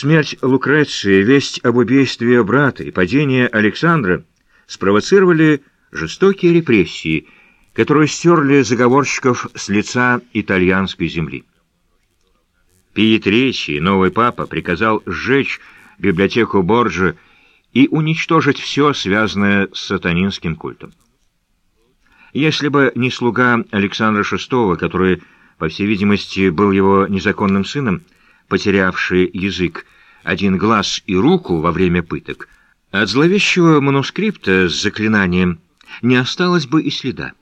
Смерть Лукреции, весть об убийстве брата и падение Александра спровоцировали жестокие репрессии, которые стерли заговорщиков с лица итальянской земли. Пий III, новый папа, приказал сжечь библиотеку Борджа и уничтожить все, связанное с сатанинским культом. Если бы не слуга Александра VI, который, по всей видимости, был его незаконным сыном, потерявший язык, один глаз и руку во время пыток, от зловещего манускрипта с заклинанием не осталось бы и следа.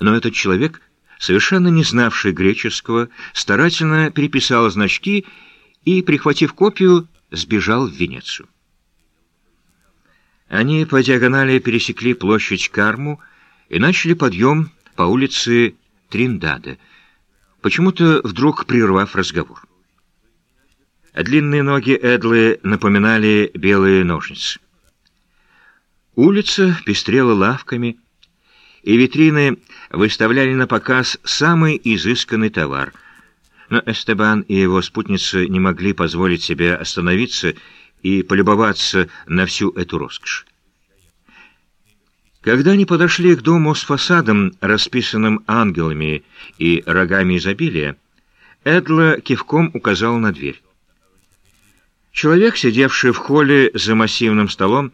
Но этот человек, совершенно не знавший греческого, старательно переписал значки и, прихватив копию, сбежал в Венецию. Они по диагонали пересекли площадь Карму и начали подъем по улице Триндада, почему-то вдруг прервав разговор. Длинные ноги Эдлы напоминали белые ножницы. Улица пестрела лавками, и витрины выставляли на показ самый изысканный товар. Но Эстебан и его спутницы не могли позволить себе остановиться и полюбоваться на всю эту роскошь. Когда они подошли к дому с фасадом, расписанным ангелами и рогами изобилия, Эдла кивком указал на дверь. Человек, сидевший в холле за массивным столом,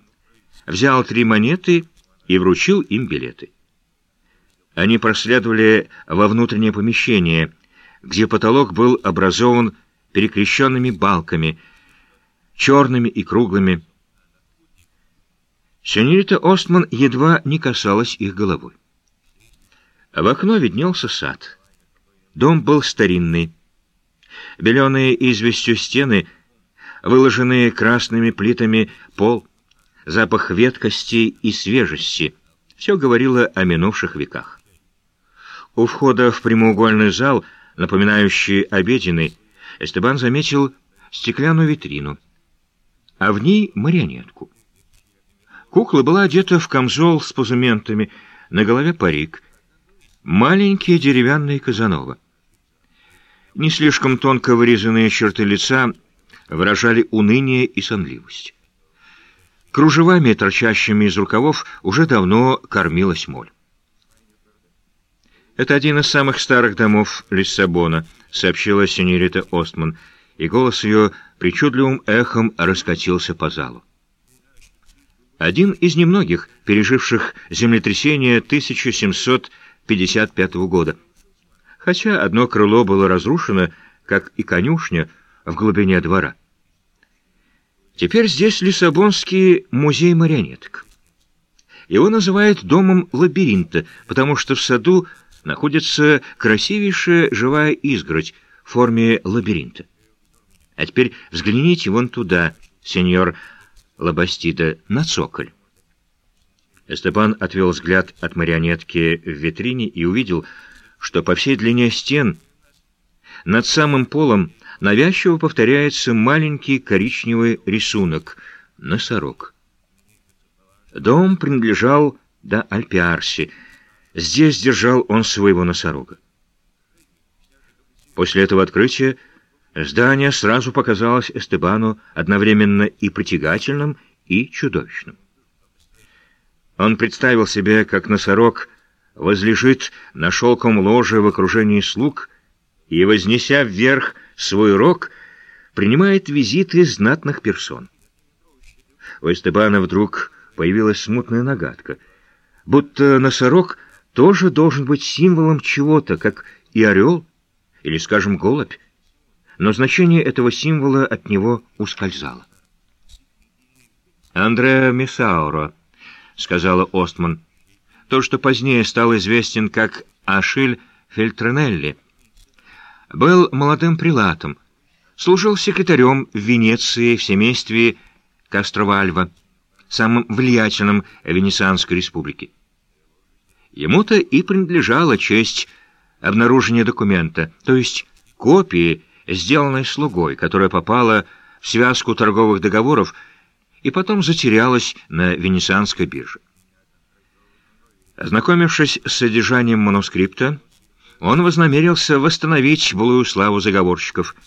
взял три монеты и вручил им билеты. Они проследовали во внутреннее помещение, где потолок был образован перекрещенными балками, черными и круглыми. Сеньорита Остман едва не касалась их головой. В окно виднелся сад. Дом был старинный. Беленые известью стены, выложенные красными плитами пол, запах веткости и свежести — все говорило о минувших веках. У входа в прямоугольный зал, напоминающий обеденный, Эстебан заметил стеклянную витрину, а в ней марионетку. Кукла была одета в камзол с позументами, на голове парик, маленькие деревянные казанова. Не слишком тонко вырезанные черты лица выражали уныние и сонливость. Кружевами, торчащими из рукавов, уже давно кормилась моль. «Это один из самых старых домов Лиссабона», — сообщила сеньорита Остман, и голос ее причудливым эхом раскатился по залу. Один из немногих, переживших землетрясение 1755 года. Хотя одно крыло было разрушено, как и конюшня в глубине двора. Теперь здесь Лиссабонский музей марионеток. Его называют домом лабиринта, потому что в саду находится красивейшая живая изгородь в форме лабиринта. А теперь взгляните вон туда, сеньор Лабастида, на цоколь. Эстепан отвел взгляд от марионетки в витрине и увидел, что по всей длине стен над самым полом навязчиво повторяется маленький коричневый рисунок — носорог. Дом принадлежал до Альпиарси. Здесь держал он своего носорога. После этого открытия здание сразу показалось Эстебану одновременно и притягательным, и чудовищным. Он представил себе, как носорог возлежит на шелком ложе в окружении слуг и, вознеся вверх свой рог, принимает визиты знатных персон. У Эстебана вдруг появилась смутная нагадка, будто носорог тоже должен быть символом чего-то, как и орел или, скажем, голубь, но значение этого символа от него ускользало. «Андреа Месауро», — сказала Остман, — «то, что позднее стал известен как Ашиль Фельтронелли — был молодым прилатом, служил секретарем в Венеции в семействе Кастровальва, самым влиятельным Венецианской республики. Ему-то и принадлежала честь обнаружения документа, то есть копии, сделанной слугой, которая попала в связку торговых договоров и потом затерялась на Венецианской бирже. Ознакомившись с содержанием манускрипта, он вознамерился восстановить былую славу заговорщиков –